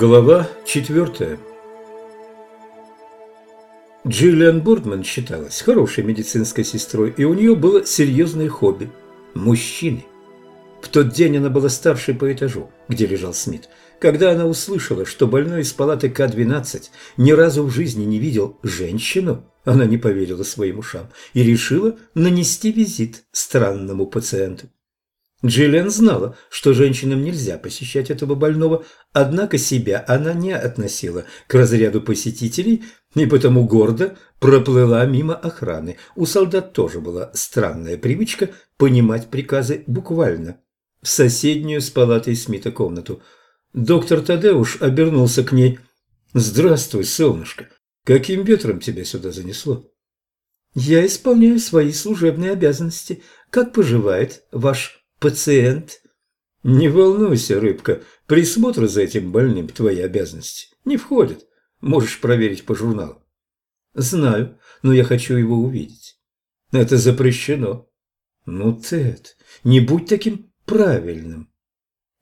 Глава четвертая Джиллиан Бордман считалась хорошей медицинской сестрой, и у нее было серьезное хобби – мужчины. В тот день она была старшей по этажу, где лежал Смит. Когда она услышала, что больной из палаты К-12 ни разу в жизни не видел женщину, она не поверила своим ушам и решила нанести визит странному пациенту. Джиллиан знала, что женщинам нельзя посещать этого больного, однако себя она не относила к разряду посетителей и потому гордо проплыла мимо охраны. У солдат тоже была странная привычка понимать приказы буквально. В соседнюю с палатой Смита комнату. Доктор Тадеуш обернулся к ней. «Здравствуй, солнышко. Каким ветром тебя сюда занесло?» «Я исполняю свои служебные обязанности. Как поживает ваш пациент. Не волнуйся, рыбка, присмотр за этим больным в твои обязанности не входит. Можешь проверить по журналу. Знаю, но я хочу его увидеть. Это запрещено. Ну, Тед, не будь таким правильным.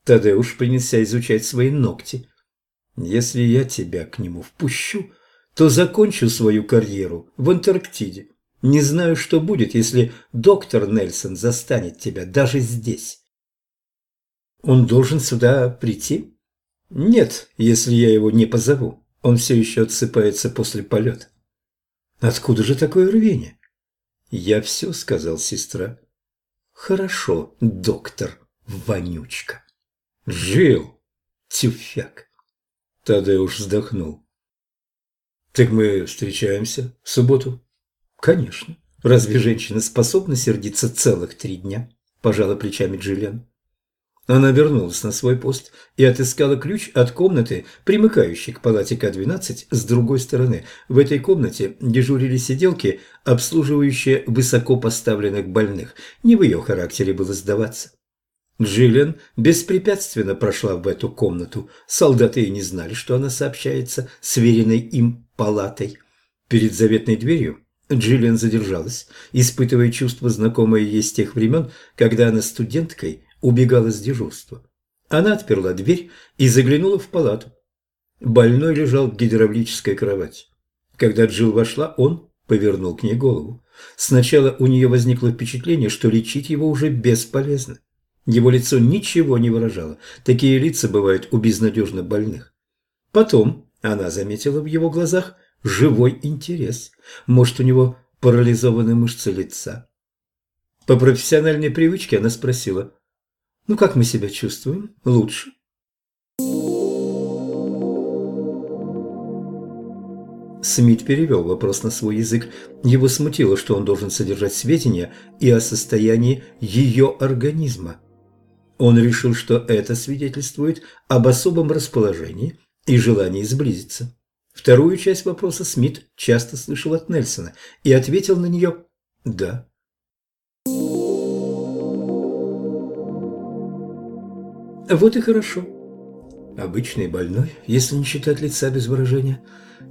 Тадеуш принялся изучать свои ногти. Если я тебя к нему впущу, то закончу свою карьеру в Антарктиде. Не знаю, что будет, если доктор Нельсон застанет тебя даже здесь. Он должен сюда прийти? Нет, если я его не позову. Он все еще отсыпается после полета. Откуда же такое рвение? Я все сказал, сестра. Хорошо, доктор, вонючка. Жил, тюфяк. Тадеуш вздохнул. Так мы встречаемся в субботу? «Конечно. Разве женщина способна сердиться целых три дня?» – пожала плечами Джиллиан. Она вернулась на свой пост и отыскала ключ от комнаты, примыкающей к палате К-12 с другой стороны. В этой комнате дежурили сиделки, обслуживающие высоко поставленных больных. Не в ее характере было сдаваться. Джиллиан беспрепятственно прошла в эту комнату. Солдаты и не знали, что она сообщается с веренной им палатой. Перед заветной дверью Джиллиан задержалась, испытывая чувство, знакомое ей с тех времен, когда она студенткой убегала с дежурства. Она отперла дверь и заглянула в палату. Больной лежал в гидравлической кровати. Когда Джилл вошла, он повернул к ней голову. Сначала у нее возникло впечатление, что лечить его уже бесполезно. Его лицо ничего не выражало. Такие лица бывают у безнадежно больных. Потом она заметила в его глазах – живой интерес. Может, у него парализованы мышцы лица. По профессиональной привычке она спросила, «Ну, как мы себя чувствуем? Лучше?» Смит перевел вопрос на свой язык. Его смутило, что он должен содержать сведения и о состоянии ее организма. Он решил, что это свидетельствует об особом расположении и желании сблизиться. Вторую часть вопроса Смит часто слышал от Нельсона и ответил на нее «да». Вот и хорошо. Обычный больной, если не считать лица без выражения.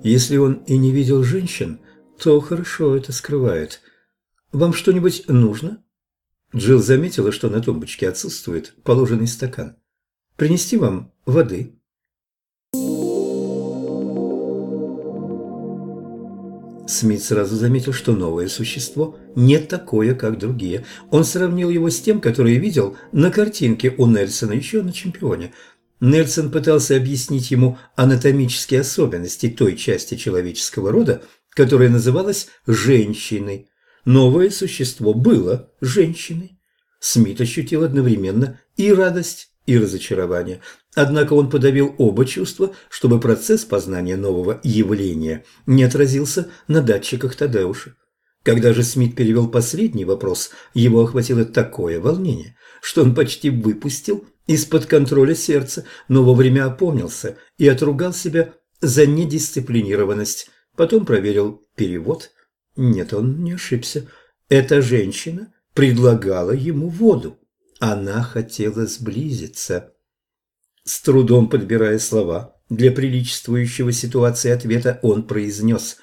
Если он и не видел женщин, то хорошо это скрывает. Вам что-нибудь нужно? Джилл заметила, что на тумбочке отсутствует положенный стакан. Принести вам воды? Смит сразу заметил, что новое существо не такое, как другие. Он сравнил его с тем, которое видел на картинке у Нельсона еще на чемпионе. Нельсон пытался объяснить ему анатомические особенности той части человеческого рода, которая называлась женщиной. Новое существо было женщиной. Смит ощутил одновременно и радость, и разочарование. Однако он подавил оба чувства, чтобы процесс познания нового явления не отразился на датчиках Тадеуша. Когда же Смит перевел последний вопрос, его охватило такое волнение, что он почти выпустил из-под контроля сердце, но вовремя опомнился и отругал себя за недисциплинированность. Потом проверил перевод. Нет, он не ошибся. Эта женщина предлагала ему воду. Она хотела сблизиться. С трудом подбирая слова для приличествующего ситуации ответа, он произнес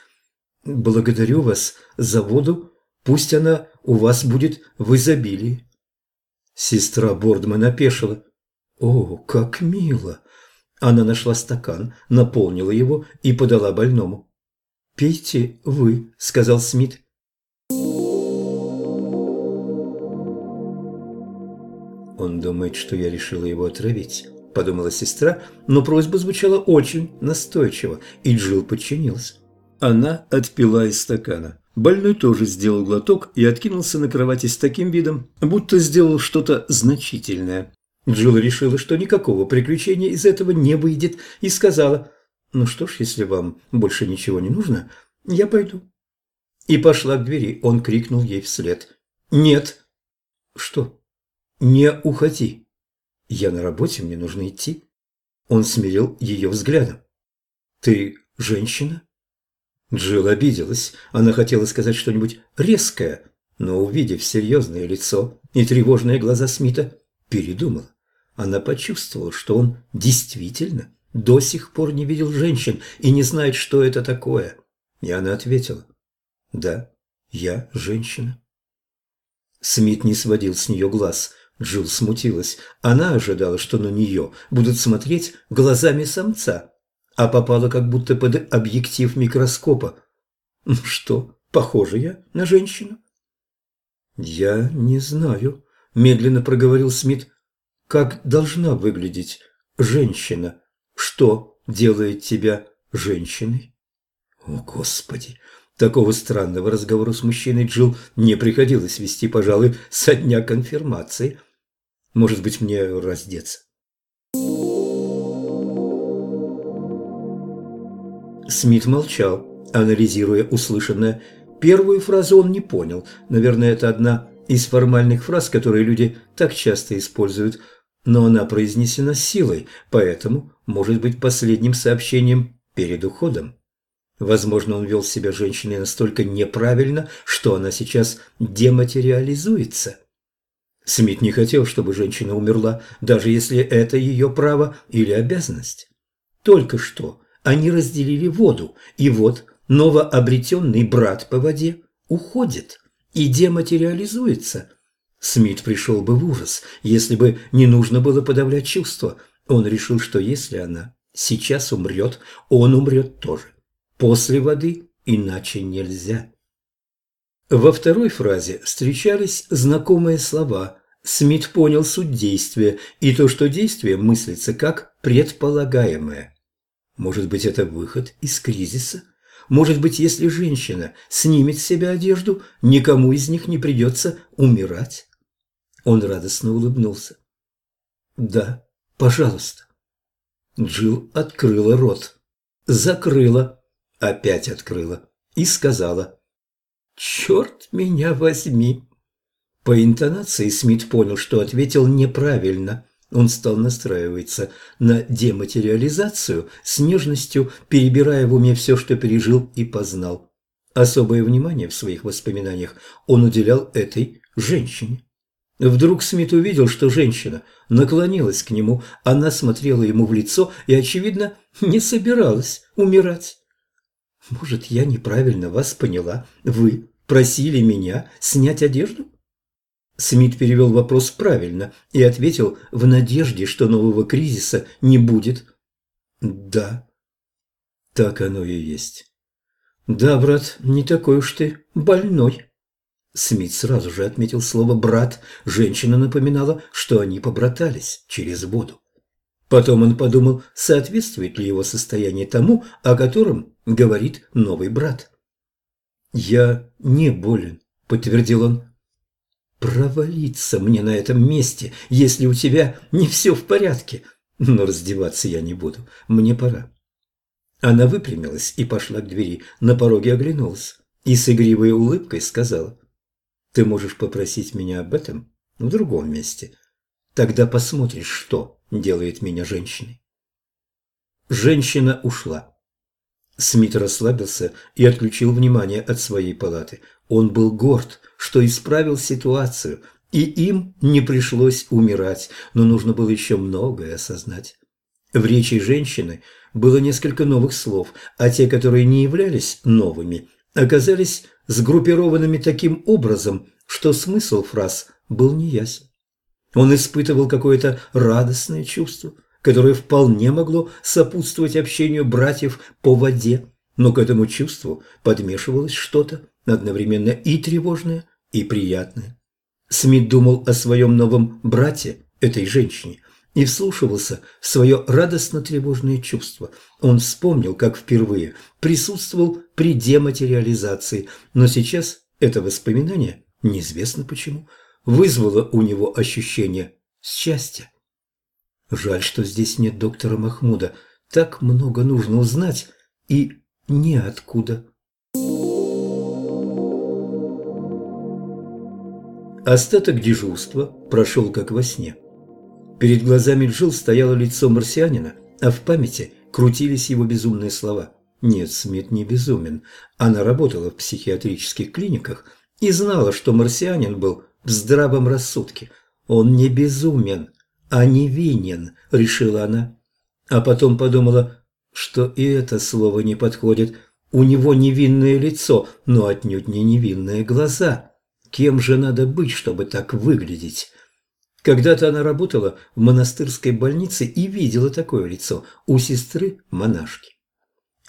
«Благодарю вас за воду. Пусть она у вас будет в изобилии». Сестра Бордман опешила. «О, как мило!» Она нашла стакан, наполнила его и подала больному. «Пейте вы», — сказал Смит. «Он думает, что я решила его отравить», – подумала сестра, но просьба звучала очень настойчиво, и Джилл подчинилась. Она отпила из стакана. Больной тоже сделал глоток и откинулся на кровати с таким видом, будто сделал что-то значительное. Джилл решила, что никакого приключения из этого не выйдет, и сказала, «Ну что ж, если вам больше ничего не нужно, я пойду». И пошла к двери. Он крикнул ей вслед. «Нет». «Что?» «Не уходи. Я на работе, мне нужно идти». Он смирил ее взглядом. «Ты женщина?» Джилл обиделась. Она хотела сказать что-нибудь резкое, но, увидев серьезное лицо и тревожные глаза Смита, передумала. Она почувствовала, что он действительно до сих пор не видел женщин и не знает, что это такое. И она ответила, «Да, я женщина». Смит не сводил с нее глаз – Джилл смутилась. Она ожидала, что на нее будут смотреть глазами самца, а попала как будто под объектив микроскопа. «Ну что, похоже я на женщину?» «Я не знаю», – медленно проговорил Смит. «Как должна выглядеть женщина? Что делает тебя женщиной?» «О, Господи!» Такого странного разговора с мужчиной Джилл не приходилось вести, пожалуй, со дня конфирмации. Может быть, мне раздеться? Смит молчал, анализируя услышанное. Первую фразу он не понял. Наверное, это одна из формальных фраз, которые люди так часто используют, но она произнесена силой, поэтому может быть последним сообщением перед уходом. Возможно, он вел себя женщиной настолько неправильно, что она сейчас дематериализуется. Смит не хотел, чтобы женщина умерла, даже если это ее право или обязанность. Только что они разделили воду, и вот новообретенный брат по воде уходит и дематериализуется. Смит пришел бы в ужас, если бы не нужно было подавлять чувства. Он решил, что если она сейчас умрет, он умрет тоже. После воды иначе нельзя. Во второй фразе встречались знакомые слова. Смит понял суть действия и то, что действие мыслится как предполагаемое. Может быть, это выход из кризиса? Может быть, если женщина снимет с себя одежду, никому из них не придется умирать? Он радостно улыбнулся. «Да, пожалуйста». Джилл открыла рот, закрыла, опять открыла и сказала «Черт меня возьми!» По интонации Смит понял, что ответил неправильно. Он стал настраиваться на дематериализацию, с нежностью перебирая в уме все, что пережил и познал. Особое внимание в своих воспоминаниях он уделял этой женщине. Вдруг Смит увидел, что женщина наклонилась к нему, она смотрела ему в лицо и, очевидно, не собиралась умирать. «Может, я неправильно вас поняла? Вы просили меня снять одежду?» Смит перевел вопрос правильно и ответил в надежде, что нового кризиса не будет. «Да, так оно и есть». «Да, брат, не такой уж ты больной». Смит сразу же отметил слово «брат». Женщина напоминала, что они побратались через воду. Потом он подумал, соответствует ли его состояние тому, о котором говорит новый брат. «Я не болен», — подтвердил он. «Провалиться мне на этом месте, если у тебя не все в порядке. Но раздеваться я не буду, мне пора». Она выпрямилась и пошла к двери, на пороге оглянулась и с игривой улыбкой сказала, «Ты можешь попросить меня об этом в другом месте. Тогда посмотришь, что» делает меня женщиной. Женщина ушла. Смит расслабился и отключил внимание от своей палаты. Он был горд, что исправил ситуацию, и им не пришлось умирать, но нужно было еще многое осознать. В речи женщины было несколько новых слов, а те, которые не являлись новыми, оказались сгруппированными таким образом, что смысл фраз был неясен. Он испытывал какое-то радостное чувство, которое вполне могло сопутствовать общению братьев по воде, но к этому чувству подмешивалось что-то одновременно и тревожное, и приятное. Смит думал о своем новом брате, этой женщине, и вслушивался в свое радостно-тревожное чувство. Он вспомнил, как впервые присутствовал при дематериализации, но сейчас это воспоминание, неизвестно почему, вызвало у него ощущение счастья. Жаль, что здесь нет доктора Махмуда. Так много нужно узнать и неоткуда. Остаток дежурства прошел как во сне. Перед глазами Джил стояло лицо марсианина, а в памяти крутились его безумные слова. Нет, Смит не безумен. Она работала в психиатрических клиниках и знала, что марсианин был в здравом рассудке. Он не безумен, а невинен, решила она. А потом подумала, что и это слово не подходит. У него невинное лицо, но отнюдь не невинные глаза. Кем же надо быть, чтобы так выглядеть? Когда-то она работала в монастырской больнице и видела такое лицо у сестры-монашки.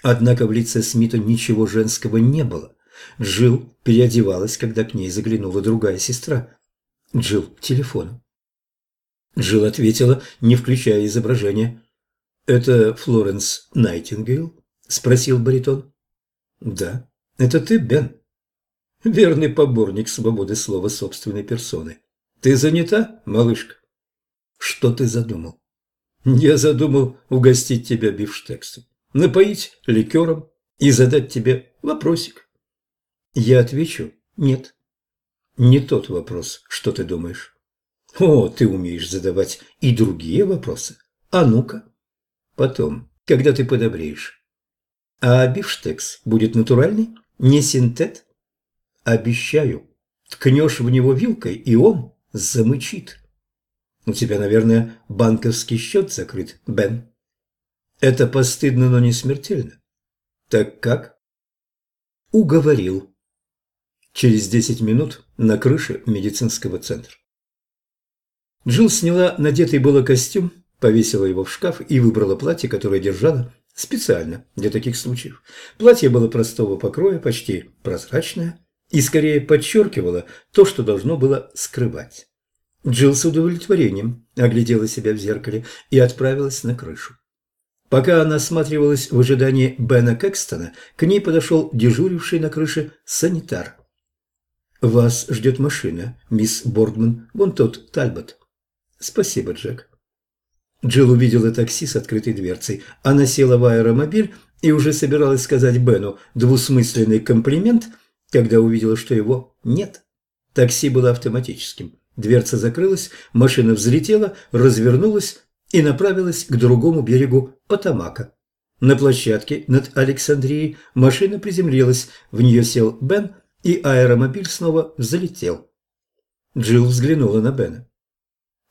Однако в лице Смита ничего женского не было. Джилл переодевалась, когда к ней заглянула другая сестра. Джилл к телефону. Джилл ответила, не включая изображение. «Это Флоренс Найтингейл?» – спросил баритон. «Да. Это ты, Бен?» Верный поборник свободы слова собственной персоны. Ты занята, малышка? Что ты задумал? Я задумал угостить тебя бифштексом, напоить ликером и задать тебе вопросик. Я отвечу «нет». Не тот вопрос, что ты думаешь. О, ты умеешь задавать и другие вопросы. А ну-ка. Потом, когда ты подобреешь. А бифштекс будет натуральный, не синтет? Обещаю. Ткнешь в него вилкой, и он замычит. У тебя, наверное, банковский счет закрыт, Бен. Это постыдно, но не смертельно. Так как? Уговорил. Через десять минут на крыше медицинского центра. Джилл сняла надетый было костюм, повесила его в шкаф и выбрала платье, которое держала специально для таких случаев. Платье было простого покроя, почти прозрачное, и скорее подчеркивало то, что должно было скрывать. Джилл с удовлетворением оглядела себя в зеркале и отправилась на крышу. Пока она осматривалась в ожидании Бена Кэкстона, к ней подошел дежуривший на крыше санитар. «Вас ждет машина, мисс Бордман, вон тот Тальбот». «Спасибо, Джек». Джилл увидела такси с открытой дверцей. Она села в аэромобиль и уже собиралась сказать Бену двусмысленный комплимент – когда увидела, что его нет. Такси было автоматическим. Дверца закрылась, машина взлетела, развернулась и направилась к другому берегу Потамака. На площадке над Александрией машина приземлилась, в нее сел Бен, и аэромобиль снова взлетел. Джилл взглянула на Бена.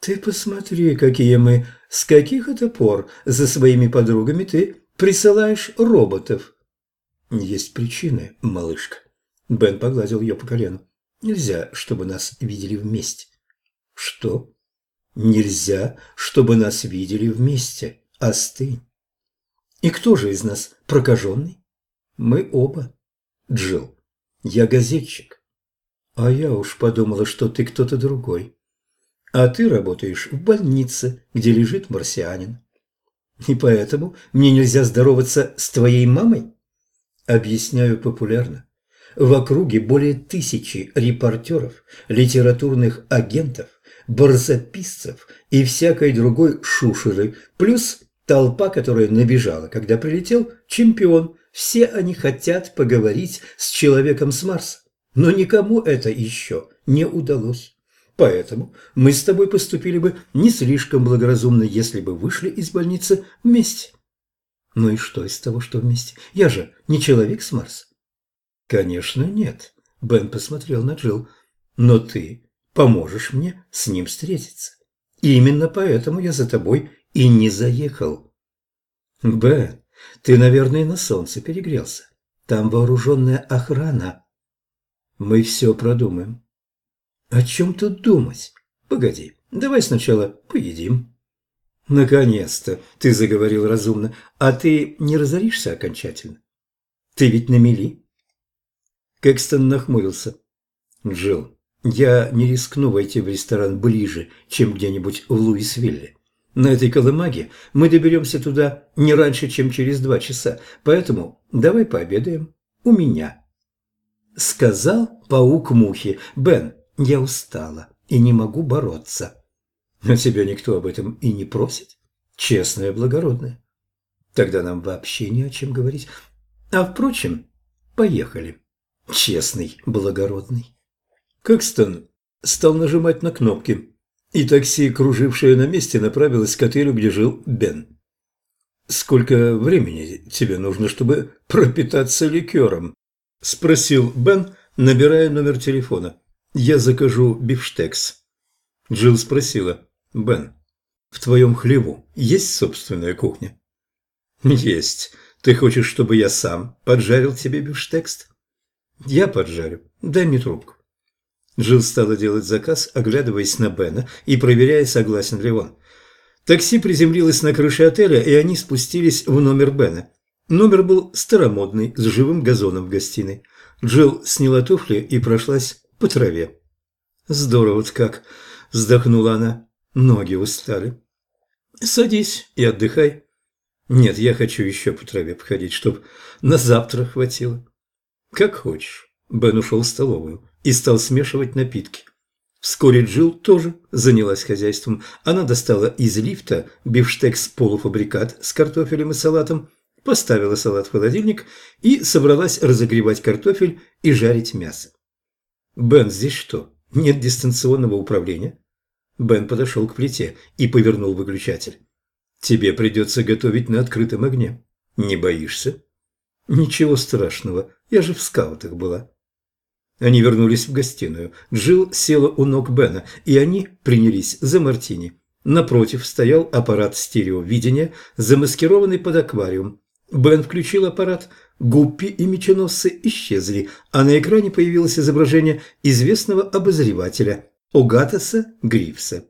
«Ты посмотри, какие мы! С каких это пор за своими подругами ты присылаешь роботов?» «Есть причины, малышка». Бен погладил ее по колену. «Нельзя, чтобы нас видели вместе». «Что?» «Нельзя, чтобы нас видели вместе. Остынь». «И кто же из нас прокаженный?» «Мы оба. Джилл, я газетчик». «А я уж подумала, что ты кто-то другой. А ты работаешь в больнице, где лежит марсианин. И поэтому мне нельзя здороваться с твоей мамой?» Объясняю популярно. В округе более тысячи репортеров, литературных агентов, барзаписцев и всякой другой шушеры, плюс толпа, которая набежала, когда прилетел чемпион. Все они хотят поговорить с человеком с Марса, но никому это еще не удалось. Поэтому мы с тобой поступили бы не слишком благоразумно, если бы вышли из больницы вместе. Ну и что из того, что вместе? Я же не человек с Марса. «Конечно, нет», – Бен посмотрел на Джилл. «Но ты поможешь мне с ним встретиться. Именно поэтому я за тобой и не заехал». «Бен, ты, наверное, на солнце перегрелся. Там вооруженная охрана. Мы все продумаем. О чем тут думать? Погоди, давай сначала поедим. Наконец-то ты заговорил разумно. А ты не разоришься окончательно? Ты ведь на мели? Кэкстон нахмурился. Джилл, я не рискну войти в ресторан ближе, чем где-нибудь в Луисвилле. На этой колымаге мы доберемся туда не раньше, чем через два часа, поэтому давай пообедаем у меня. Сказал паук мухи. Бен, я устала и не могу бороться. Но тебя никто об этом и не просит. Честная, благородная. Тогда нам вообще не о чем говорить. А впрочем, поехали. Честный, благородный. Кэкстон стал нажимать на кнопки, и такси, кружившее на месте, направилось к отелю, где жил Бен. «Сколько времени тебе нужно, чтобы пропитаться ликером?» – спросил Бен, набирая номер телефона. «Я закажу бифштекс». Джилл спросила. «Бен, в твоем хлеву есть собственная кухня?» «Есть. Ты хочешь, чтобы я сам поджарил тебе бифштекс?» «Я поджарю. Дай мне трубку». Джилл стала делать заказ, оглядываясь на Бена и проверяя, согласен ли он. Такси приземлилось на крыше отеля, и они спустились в номер Бена. Номер был старомодный, с живым газоном в гостиной. Джилл сняла туфли и прошлась по траве. «Здорово-то как!» – вздохнула она. Ноги устали. «Садись и отдыхай». «Нет, я хочу еще по траве походить, чтоб на завтра хватило». «Как хочешь». Бен ушел в столовую и стал смешивать напитки. Вскоре Джилл тоже занялась хозяйством. Она достала из лифта бифштекс-полуфабрикат с картофелем и салатом, поставила салат в холодильник и собралась разогревать картофель и жарить мясо. «Бен, здесь что, нет дистанционного управления?» Бен подошел к плите и повернул выключатель. «Тебе придется готовить на открытом огне. Не боишься?» «Ничего страшного, я же в скаутах была». Они вернулись в гостиную. Джилл села у ног Бена, и они принялись за мартини. Напротив стоял аппарат стереовидения, замаскированный под аквариум. Бен включил аппарат, гуппи и меченосцы исчезли, а на экране появилось изображение известного обозревателя Огатаса Грифса.